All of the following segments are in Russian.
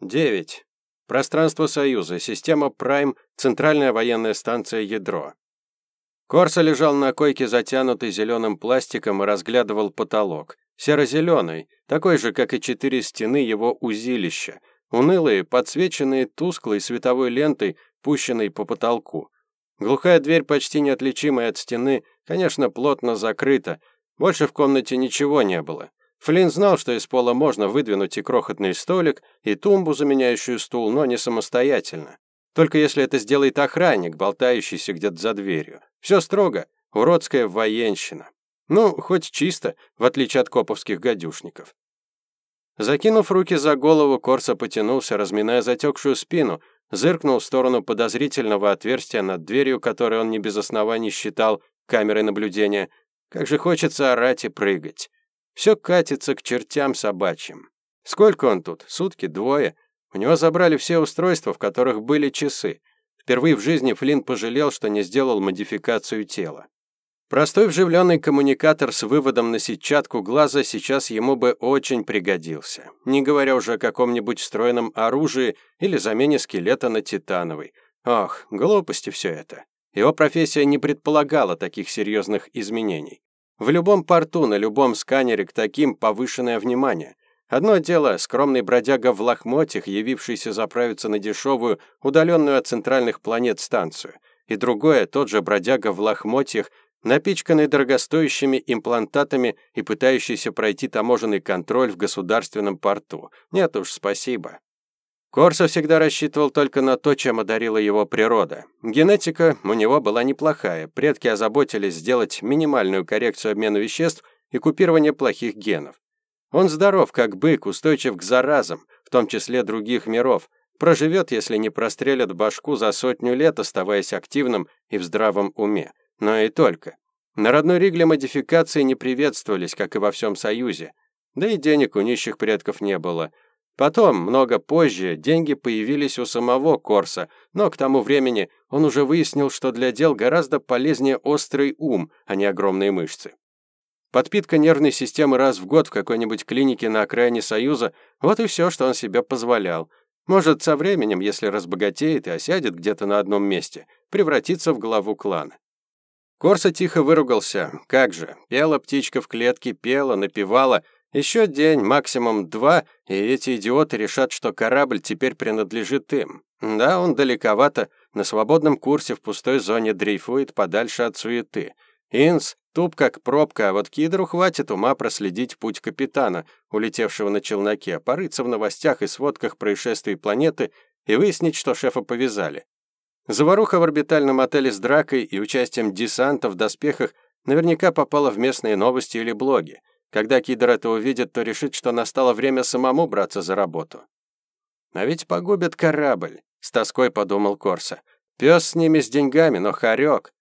9. Пространство Союза, система Прайм, центральная военная станция Ядро. Корса лежал на койке, затянутый зеленым пластиком, и разглядывал потолок. Серо-зеленый, такой же, как и четыре стены его узилища, унылые, подсвеченные тусклой световой лентой, пущенной по потолку. Глухая дверь, почти неотличимая от стены, конечно, плотно закрыта. Больше в комнате ничего не было. Флинн знал, что из пола можно выдвинуть и крохотный столик, и тумбу, заменяющую стул, но не самостоятельно. Только если это сделает охранник, болтающийся где-то за дверью. Все строго, уродская военщина. Ну, хоть чисто, в отличие от коповских гадюшников. Закинув руки за голову, Корса потянулся, разминая затекшую спину, зыркнул в сторону подозрительного отверстия над дверью, которое он не без оснований считал камерой наблюдения. Как же хочется орать и прыгать. Все катится к чертям собачьим. Сколько он тут? Сутки? Двое? У него забрали все устройства, в которых были часы. Впервые в жизни Флинн пожалел, что не сделал модификацию тела. Простой вживленный коммуникатор с выводом на сетчатку глаза сейчас ему бы очень пригодился. Не говоря уже о каком-нибудь встроенном оружии или замене скелета на титановый. Ох, глупости все это. Его профессия не предполагала таких серьезных изменений. В любом порту, на любом сканере к таким повышенное внимание. Одно дело скромный бродяга в лохмотьях, явившийся заправиться на дешевую, удаленную от центральных планет станцию, и другое тот же бродяга в лохмотьях, напичканный дорогостоящими имплантатами и пытающийся пройти таможенный контроль в государственном порту. Нет уж, спасибо. Корса всегда рассчитывал только на то, чем одарила его природа. Генетика у него была неплохая, предки озаботились сделать минимальную коррекцию обмена веществ и купирование плохих генов. Он здоров, как бык, устойчив к заразам, в том числе других миров, проживет, если не прострелят башку за сотню лет, оставаясь активным и в здравом уме. Но и только. На родной Ригле модификации не приветствовались, как и во всем Союзе. Да и денег у нищих предков не было – Потом, много позже, деньги появились у самого Корса, но к тому времени он уже выяснил, что для дел гораздо полезнее острый ум, а не огромные мышцы. Подпитка нервной системы раз в год в какой-нибудь клинике на окраине Союза – вот и все, что он себе позволял. Может, со временем, если разбогатеет и осядет где-то на одном месте, превратиться в главу клана. Корса тихо выругался. Как же, пела птичка в клетке, пела, напевала – еще день, максимум два, и эти идиоты решат, что корабль теперь принадлежит им. Да, он далековато, на свободном курсе в пустой зоне дрейфует подальше от суеты. Инс туп как пробка, а вот Кидру хватит ума проследить путь капитана, улетевшего на челноке, порыться в новостях и сводках происшествий планеты и выяснить, что шефа повязали. Заваруха в орбитальном отеле с дракой и участием десанта в доспехах наверняка попала в местные новости или блоги. Когда Кидр это увидит, то решит, что настало время самому браться за работу. А ведь погубят корабль, с тоской подумал Корса. Пес с ними с деньгами, но хорек.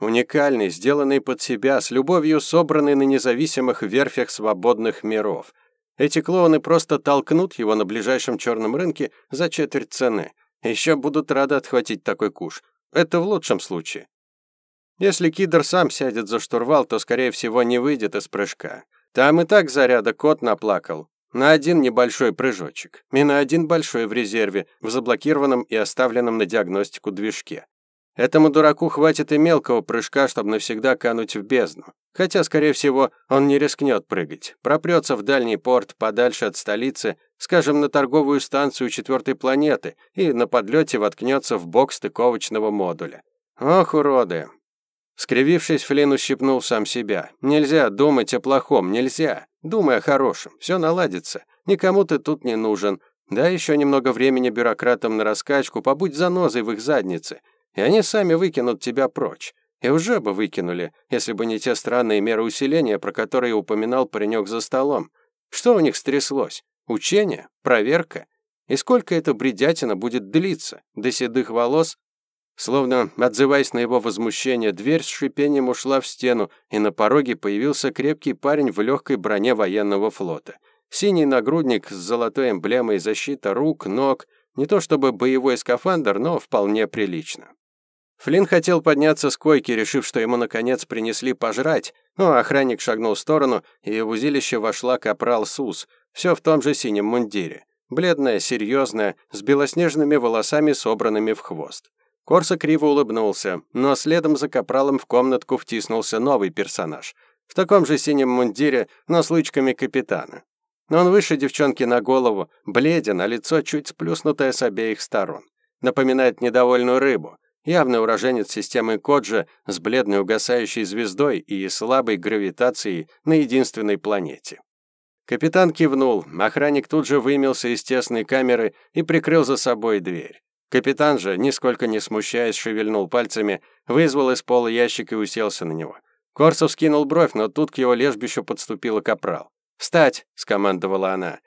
Уникальный, сделанный под себя, с любовью собранный на независимых верфях свободных миров. Эти клоуны просто толкнут его на ближайшем черном рынке за четверть цены. Еще будут рады отхватить такой куш. Это в лучшем случае. Если Кидр сам сядет за штурвал, то, скорее всего, не выйдет из прыжка. Там и так заряда кот наплакал. На один небольшой прыжочек. И на один большой в резерве, в заблокированном и оставленном на диагностику движке. Этому дураку хватит и мелкого прыжка, чтобы навсегда кануть в бездну. Хотя, скорее всего, он не рискнет прыгать. Пропрется в дальний порт, подальше от столицы, скажем, на торговую станцию четвертой планеты, и на подлете воткнется в бок стыковочного модуля. Ох, уроды, Скривившись, Флинн ущипнул сам себя. «Нельзя думать о плохом, нельзя. Думай о хорошем, все наладится. Никому ты тут не нужен. Дай еще немного времени бюрократам на раскачку, побудь занозой в их заднице, и они сами выкинут тебя прочь. И уже бы выкинули, если бы не те странные меры усиления, про которые упоминал паренек за столом. Что у них стряслось? Учение? Проверка? И сколько эта бредятина будет длиться? До седых волос? Словно отзываясь на его возмущение, дверь с шипением ушла в стену, и на пороге появился крепкий парень в легкой броне военного флота. Синий нагрудник с золотой эмблемой защита рук, ног, не то чтобы боевой скафандр, но вполне прилично. Флинн хотел подняться с койки, решив, что ему наконец принесли пожрать, но охранник шагнул в сторону, и в узилище вошла капрал Сус, все в том же синем мундире. бледная, серьезная, с белоснежными волосами, собранными в хвост. Корса криво улыбнулся, но следом за капралом в комнатку втиснулся новый персонаж. В таком же синем мундире, но с лычками капитана. Он выше девчонки на голову, бледен, а лицо чуть сплюснутое с обеих сторон. Напоминает недовольную рыбу. Явный уроженец системы Коджа с бледной угасающей звездой и слабой гравитацией на единственной планете. Капитан кивнул, охранник тут же вымелся из тесной камеры и прикрыл за собой дверь. Капитан же, нисколько не смущаясь, шевельнул пальцами, вызвал из пола ящик и уселся на него. Корсов скинул бровь, но тут к его лежбищу подступила капрал. «Встать!» — скомандовала она.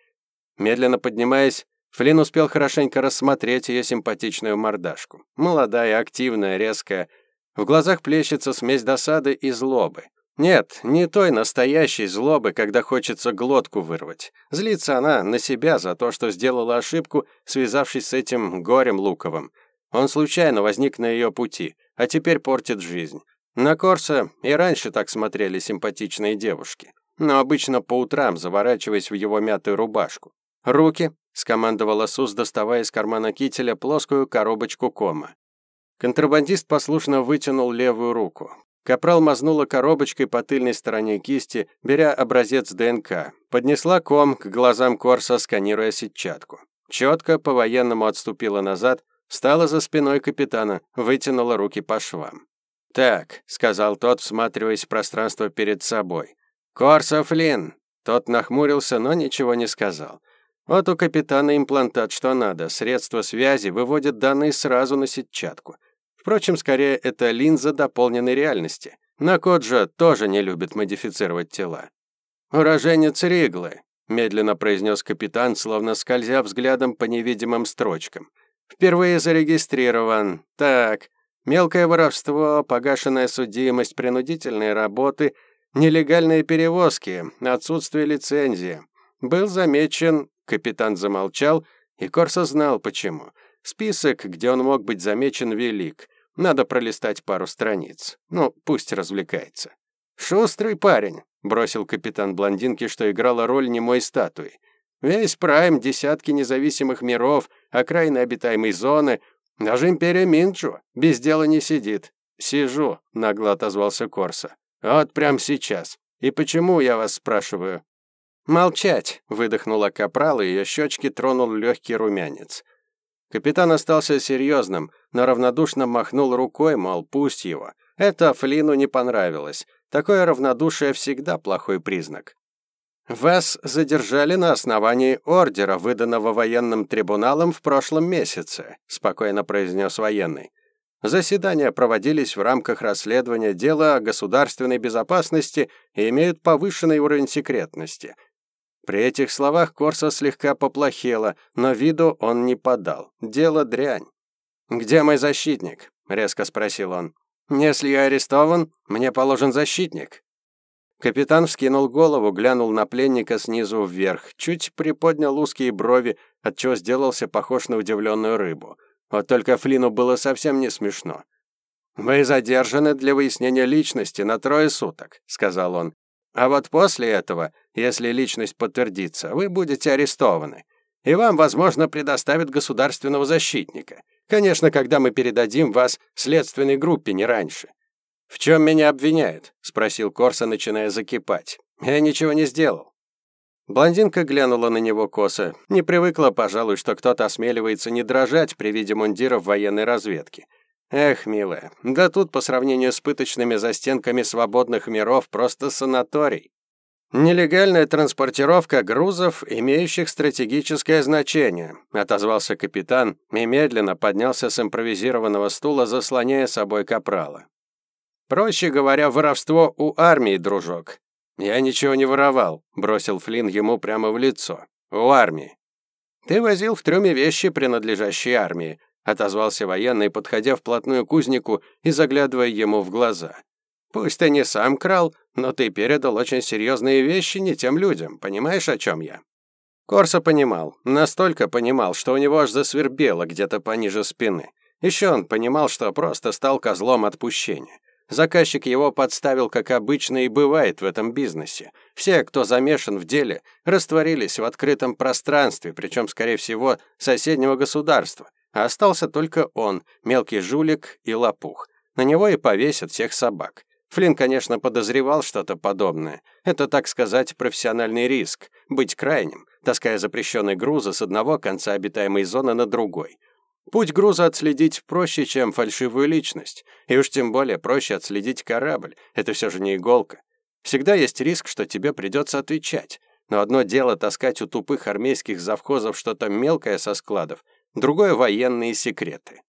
Медленно поднимаясь, Флинн успел хорошенько рассмотреть ее симпатичную мордашку. Молодая, активная, резкая. В глазах плещется смесь досады и злобы. Нет, не той настоящей злобы, когда хочется глотку вырвать. Злится она на себя за то, что сделала ошибку, связавшись с этим горем луковым. Он случайно возник на ее пути, а теперь портит жизнь. На Корса и раньше так смотрели симпатичные девушки но обычно по утрам, заворачиваясь в его мятую рубашку. «Руки!» — скомандовала Сус, доставая из кармана кителя плоскую коробочку кома. Контрабандист послушно вытянул левую руку. Капрал мазнула коробочкой по тыльной стороне кисти, беря образец ДНК. Поднесла ком к глазам Корса, сканируя сетчатку. Четко по-военному отступила назад, встала за спиной капитана, вытянула руки по швам. «Так», — сказал тот, всматриваясь в пространство перед собой. «Корсов Лин!» Тот нахмурился, но ничего не сказал. Вот у капитана имплантат что надо. Средства связи выводят данные сразу на сетчатку. Впрочем, скорее это линза дополненной реальности. На Коджа тоже не любит модифицировать тела. «Уроженец Риглы», — медленно произнес капитан, словно скользя взглядом по невидимым строчкам. «Впервые зарегистрирован. Так, мелкое воровство, погашенная судимость, принудительные работы — Нелегальные перевозки, отсутствие лицензии. Был замечен, капитан замолчал, и Корса знал почему. Список, где он мог быть замечен, велик. Надо пролистать пару страниц. Ну, пусть развлекается. «Шустрый парень», — бросил капитан блондинки, что играла роль немой статуи. «Весь прайм, десятки независимых миров, окраины обитаемой зоны, даже империя Минджу без дела не сидит». «Сижу», — нагло отозвался Корса. Вот прямо сейчас. И почему, я вас спрашиваю?» «Молчать!» — выдохнула капрал, и ее щечки тронул легкий румянец. Капитан остался серьезным, но равнодушно махнул рукой, мол, пусть его. Это Флину не понравилось. Такое равнодушие всегда плохой признак. «Вас задержали на основании ордера, выданного военным трибуналом в прошлом месяце», спокойно произнес военный. Заседания проводились в рамках расследования дела о государственной безопасности и имеют повышенный уровень секретности. При этих словах Корса слегка поплохело, но виду он не подал. Дело дрянь. «Где мой защитник?» — резко спросил он. «Если я арестован, мне положен защитник». Капитан вскинул голову, глянул на пленника снизу вверх, чуть приподнял узкие брови, отчего сделался похож на удивленную рыбу. Вот только Флину было совсем не смешно. «Вы задержаны для выяснения личности на трое суток», — сказал он. «А вот после этого, если личность подтвердится, вы будете арестованы. И вам, возможно, предоставят государственного защитника. Конечно, когда мы передадим вас следственной группе, не раньше». «В чем меня обвиняют?» — спросил Корса, начиная закипать. «Я ничего не сделал. Блондинка глянула на него косо. Не привыкла, пожалуй, что кто-то осмеливается не дрожать при виде мундиров военной разведки. Эх, милая, да тут по сравнению с пыточными застенками свободных миров просто санаторий. Нелегальная транспортировка грузов, имеющих стратегическое значение, отозвался капитан и медленно поднялся с импровизированного стула, заслоняя собой капрала. Проще говоря, воровство у армии, дружок. «Я ничего не воровал», — бросил Флинн ему прямо в лицо. «У армии». «Ты возил в трюме вещи, принадлежащие армии», — отозвался военный, подходя вплотную к кузнику и заглядывая ему в глаза. «Пусть ты не сам крал, но ты передал очень серьезные вещи не тем людям, понимаешь, о чем я?» Корса понимал, настолько понимал, что у него аж засвербело где-то пониже спины. Еще он понимал, что просто стал козлом отпущения. Заказчик его подставил, как обычно и бывает в этом бизнесе. Все, кто замешан в деле, растворились в открытом пространстве, причем, скорее всего, соседнего государства. А остался только он, мелкий жулик и лопух. На него и повесят всех собак. Флинн, конечно, подозревал что-то подобное. Это, так сказать, профессиональный риск — быть крайним, таская запрещенные грузы с одного конца обитаемой зоны на другой. Путь груза отследить проще, чем фальшивую личность. И уж тем более проще отследить корабль. Это все же не иголка. Всегда есть риск, что тебе придется отвечать. Но одно дело таскать у тупых армейских завхозов что-то мелкое со складов, другое — военные секреты.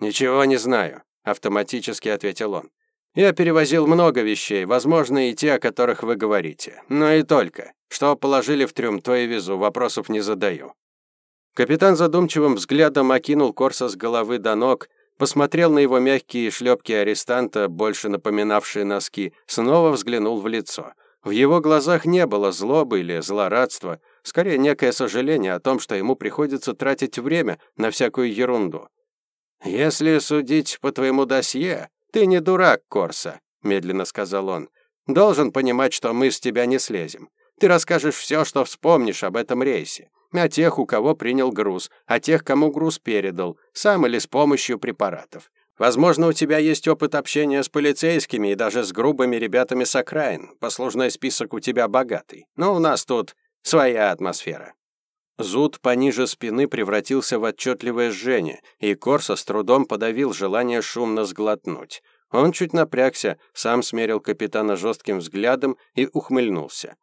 «Ничего не знаю», — автоматически ответил он. «Я перевозил много вещей, возможно, и те, о которых вы говорите. Но и только. Что положили в трюм, то и везу, вопросов не задаю. Капитан задумчивым взглядом окинул Корса с головы до ног, посмотрел на его мягкие шлепки арестанта, больше напоминавшие носки, снова взглянул в лицо. В его глазах не было злобы или злорадства, скорее некое сожаление о том, что ему приходится тратить время на всякую ерунду. «Если судить по твоему досье, ты не дурак, Корса», — медленно сказал он. «Должен понимать, что мы с тебя не слезем. Ты расскажешь все, что вспомнишь об этом рейсе о тех, у кого принял груз, о тех, кому груз передал, сам или с помощью препаратов. Возможно, у тебя есть опыт общения с полицейскими и даже с грубыми ребятами с окраин. Послужной список у тебя богатый. Но у нас тут своя атмосфера. Зуд пониже спины превратился в отчетливое жжение, и Корса с трудом подавил желание шумно сглотнуть. Он чуть напрягся, сам смерил капитана жестким взглядом и ухмыльнулся.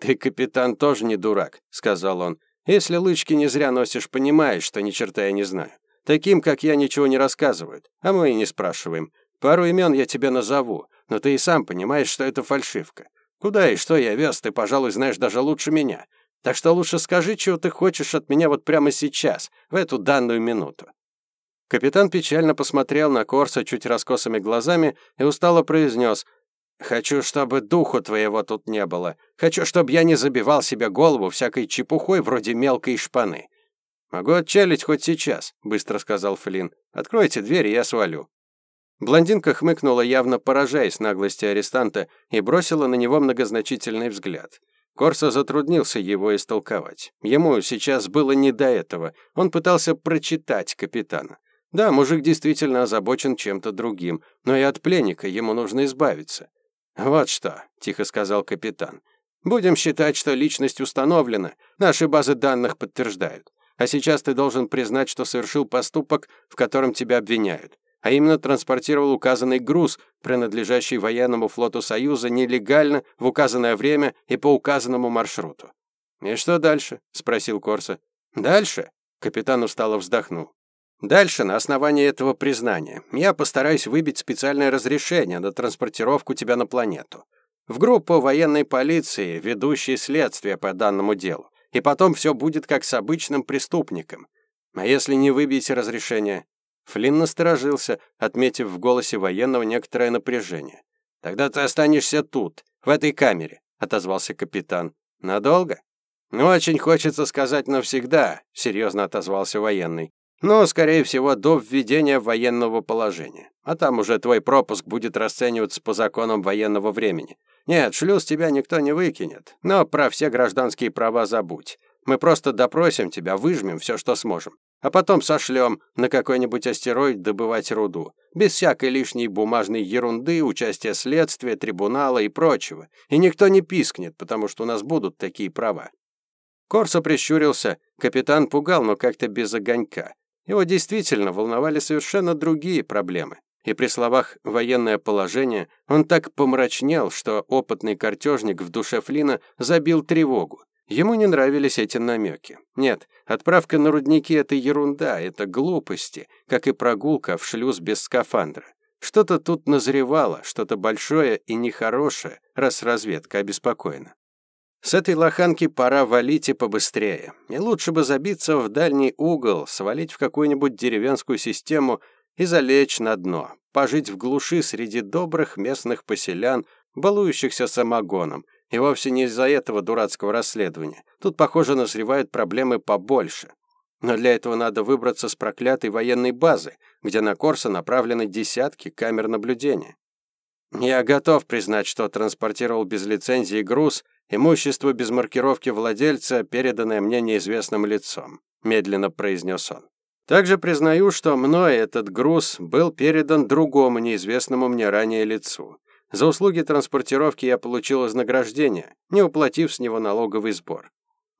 «Ты, капитан, тоже не дурак», — сказал он. Если лычки не зря носишь, понимаешь, что ни черта я не знаю. Таким, как я, ничего не рассказывают, а мы и не спрашиваем. Пару имен я тебе назову, но ты и сам понимаешь, что это фальшивка. Куда и что я вез, ты, пожалуй, знаешь даже лучше меня. Так что лучше скажи, чего ты хочешь от меня вот прямо сейчас, в эту данную минуту». Капитан печально посмотрел на Корса чуть раскосыми глазами и устало произнес Хочу, чтобы духу твоего тут не было. Хочу, чтобы я не забивал себе голову всякой чепухой вроде мелкой шпаны. Могу отчалить хоть сейчас, быстро сказал Флинн. Откройте дверь, и я свалю. Блондинка хмыкнула, явно поражаясь наглости арестанта, и бросила на него многозначительный взгляд. Корса затруднился его истолковать. Ему сейчас было не до этого. Он пытался прочитать капитана. Да, мужик действительно озабочен чем-то другим, но и от пленника ему нужно избавиться. «Вот что», — тихо сказал капитан. «Будем считать, что личность установлена, наши базы данных подтверждают. А сейчас ты должен признать, что совершил поступок, в котором тебя обвиняют, а именно транспортировал указанный груз, принадлежащий военному флоту Союза, нелегально, в указанное время и по указанному маршруту». «И что дальше?» — спросил Корса. «Дальше?» — капитан устало вздохнул. Дальше, на основании этого признания, я постараюсь выбить специальное разрешение на транспортировку тебя на планету. В группу военной полиции, ведущей следствие по данному делу. И потом все будет как с обычным преступником. А если не выбьете разрешение? Флинн насторожился, отметив в голосе военного некоторое напряжение. «Тогда ты останешься тут, в этой камере», — отозвался капитан. «Надолго?» «Ну, очень хочется сказать навсегда», — серьезно отозвался военный. Но, скорее всего, до введения военного положения. А там уже твой пропуск будет расцениваться по законам военного времени. Нет, шлюз тебя никто не выкинет. Но про все гражданские права забудь. Мы просто допросим тебя, выжмем все, что сможем. А потом сошлем на какой-нибудь астероид добывать руду. Без всякой лишней бумажной ерунды, участия следствия, трибунала и прочего. И никто не пискнет, потому что у нас будут такие права. Корсо прищурился. Капитан пугал, но как-то без огонька. Его действительно волновали совершенно другие проблемы. И при словах «военное положение» он так помрачнел, что опытный картежник в душе Флина забил тревогу. Ему не нравились эти намеки. Нет, отправка на рудники — это ерунда, это глупости, как и прогулка в шлюз без скафандра. Что-то тут назревало, что-то большое и нехорошее, раз разведка обеспокоена. С этой лоханки пора валить и побыстрее. И лучше бы забиться в дальний угол, свалить в какую-нибудь деревенскую систему и залечь на дно, пожить в глуши среди добрых местных поселян, балующихся самогоном. И вовсе не из-за этого дурацкого расследования. Тут, похоже, назревают проблемы побольше. Но для этого надо выбраться с проклятой военной базы, где на Корса направлены десятки камер наблюдения. Я готов признать, что транспортировал без лицензии груз, имущество без маркировки владельца, переданное мне неизвестным лицом, медленно произнес он. Также признаю, что мной этот груз был передан другому неизвестному мне ранее лицу. За услуги транспортировки я получил вознаграждение, не уплатив с него налоговый сбор.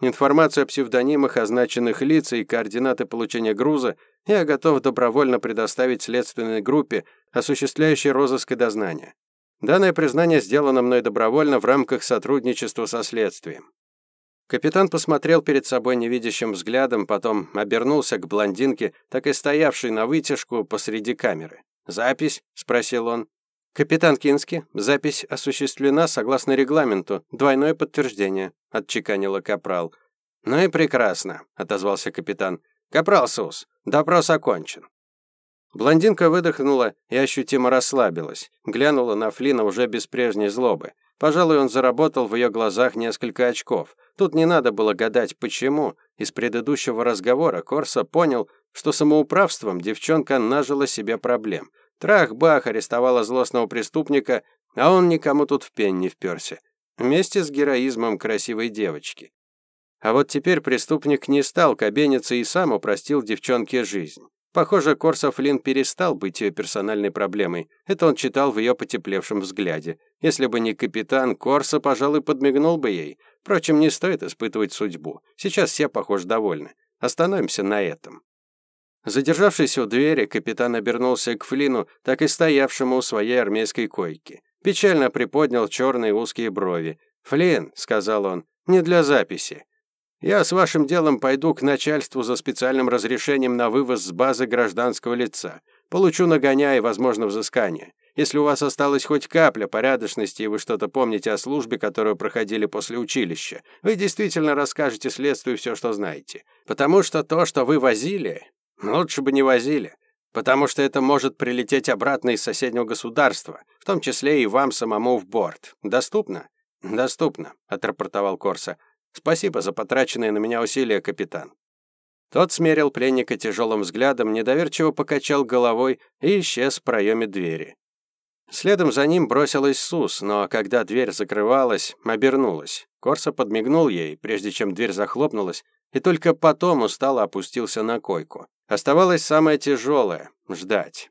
Информацию о псевдонимах означенных лиц и координаты получения груза я готов добровольно предоставить следственной группе, осуществляющей розыск и дознание. Данное признание сделано мной добровольно в рамках сотрудничества со следствием. Капитан посмотрел перед собой невидящим взглядом, потом обернулся к блондинке, так и стоявшей на вытяжку посреди камеры. «Запись?» — спросил он. «Капитан Кински, запись осуществлена согласно регламенту. Двойное подтверждение», — отчеканила Капрал. «Ну и прекрасно», — отозвался капитан. «Капрал Сус, допрос окончен». Блондинка выдохнула и ощутимо расслабилась, глянула на Флина уже без прежней злобы. Пожалуй, он заработал в ее глазах несколько очков. Тут не надо было гадать, почему. Из предыдущего разговора Корса понял, что самоуправством девчонка нажила себе проблем — Трах-бах арестовала злостного преступника, а он никому тут в пень не вперся. Вместе с героизмом красивой девочки. А вот теперь преступник не стал кабениться и сам упростил девчонке жизнь. Похоже, Корсов Лин перестал быть ее персональной проблемой. Это он читал в ее потеплевшем взгляде. Если бы не капитан, Корса, пожалуй, подмигнул бы ей. Впрочем, не стоит испытывать судьбу. Сейчас все, похоже, довольны. Остановимся на этом. Задержавшись у двери, капитан обернулся к Флину, так и стоявшему у своей армейской койки. Печально приподнял черные узкие брови. «Флин», — сказал он, — «не для записи. Я с вашим делом пойду к начальству за специальным разрешением на вывоз с базы гражданского лица. Получу нагоняя и, возможно, взыскание. Если у вас осталась хоть капля порядочности и вы что-то помните о службе, которую проходили после училища, вы действительно расскажете следствию все, что знаете. Потому что то, что вы возили, Лучше бы не возили, потому что это может прилететь обратно из соседнего государства, в том числе и вам самому в борт. Доступно? Доступно, отрапортовал Корса. Спасибо за потраченные на меня усилия, капитан. Тот смерил пленника тяжелым взглядом, недоверчиво покачал головой и исчез в проеме двери. Следом за ним бросилась Сус, но когда дверь закрывалась, обернулась. Корса подмигнул ей, прежде чем дверь захлопнулась, и только потом устало опустился на койку. Оставалось самое тяжелое — ждать.